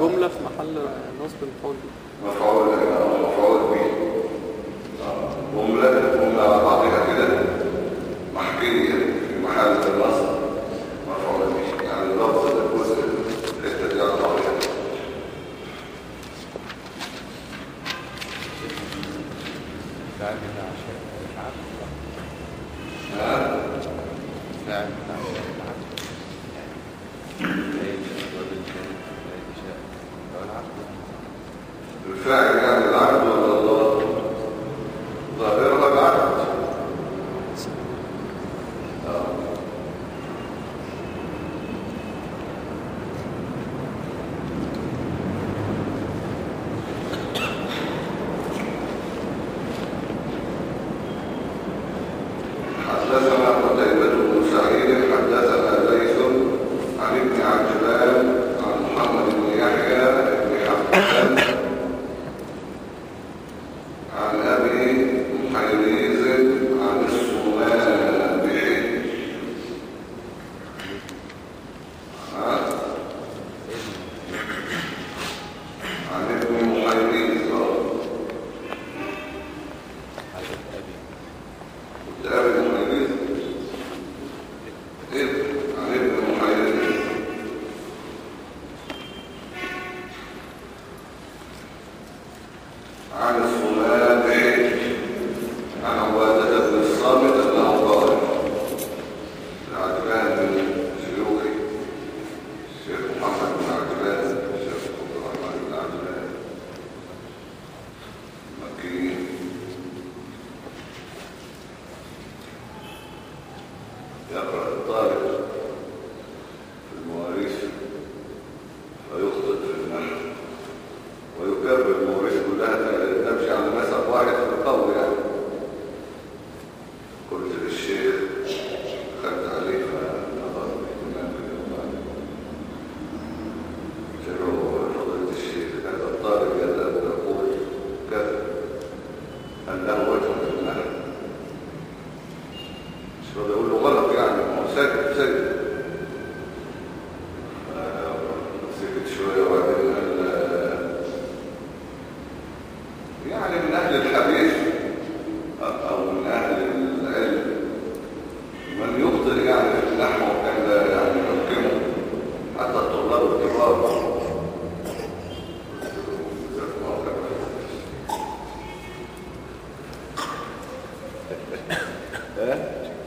جملة في محل نصب مفعول مفعول مفعول به جملة جملة. É?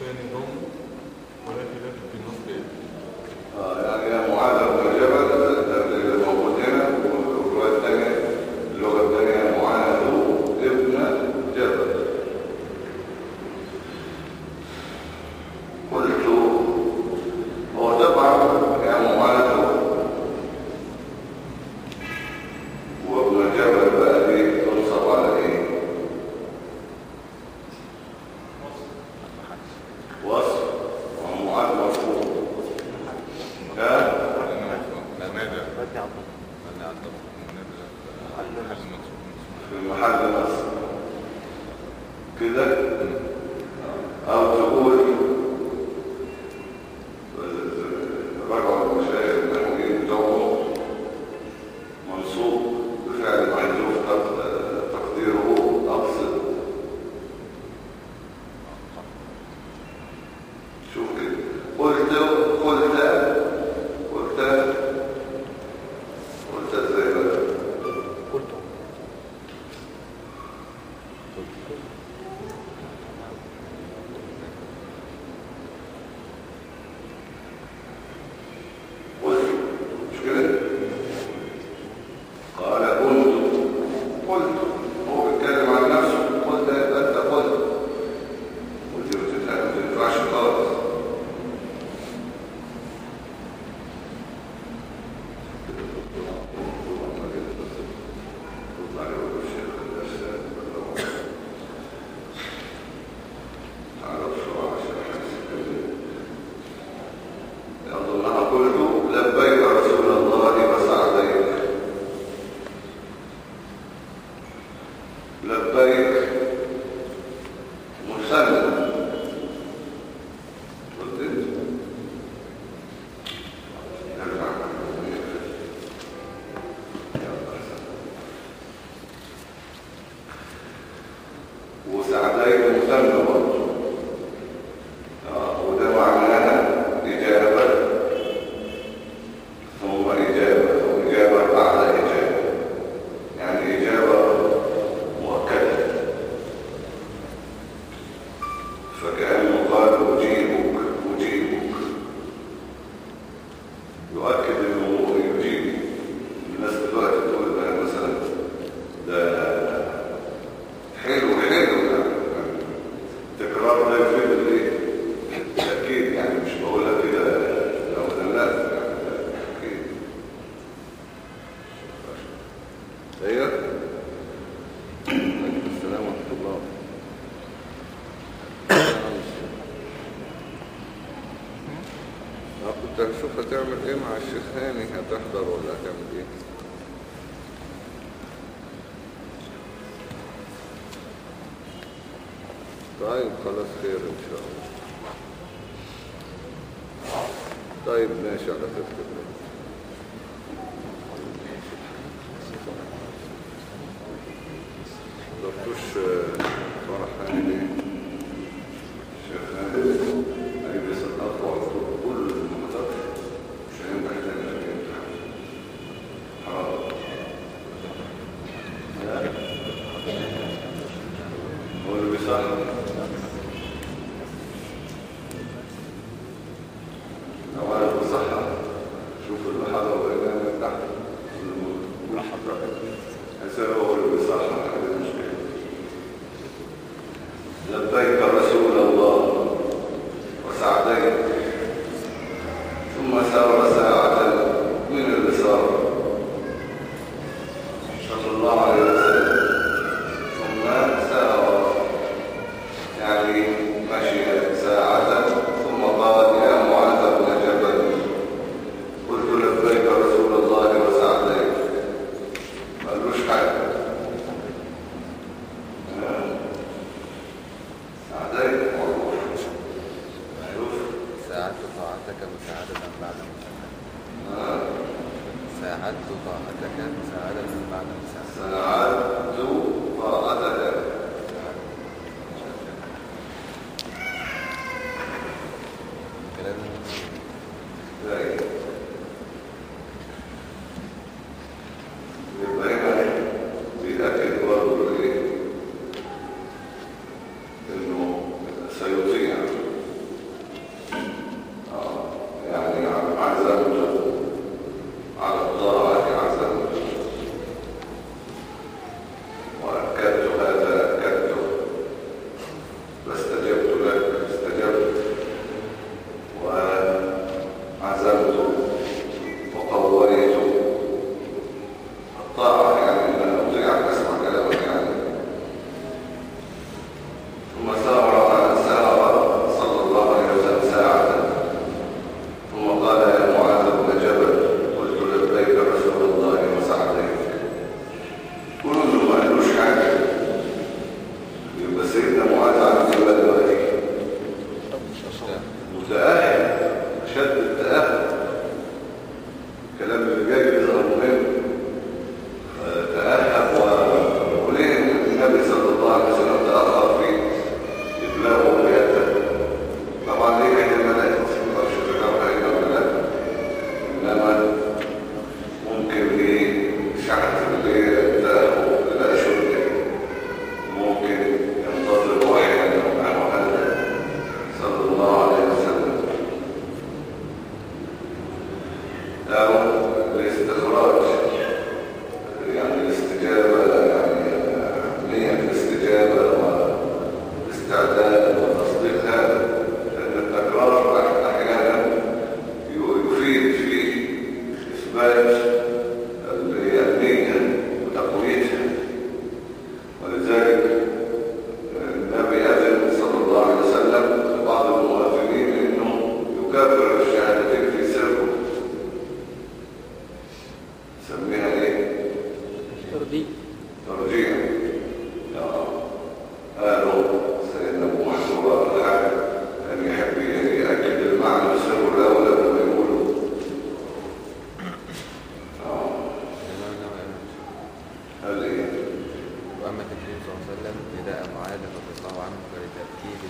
ولكن لا ولا خلاف في النص آه يعني معاذ ao teu olho أيوه. السلام ورحمة الله. أنا آه، كنت إيه مع الشيخ هاني؟ ولا إيه؟ طيب خلاص خير إن شاء الله. طيب ماشي على خير Ya. Boleh besar.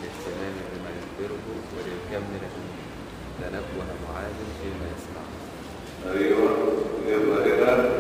الاهتمام بما يخبره وليكمل فيه لنبوة معاذ فيما يسمعه. أيوه يبقى كده